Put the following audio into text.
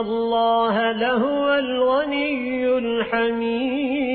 الله لهو الغني الحميد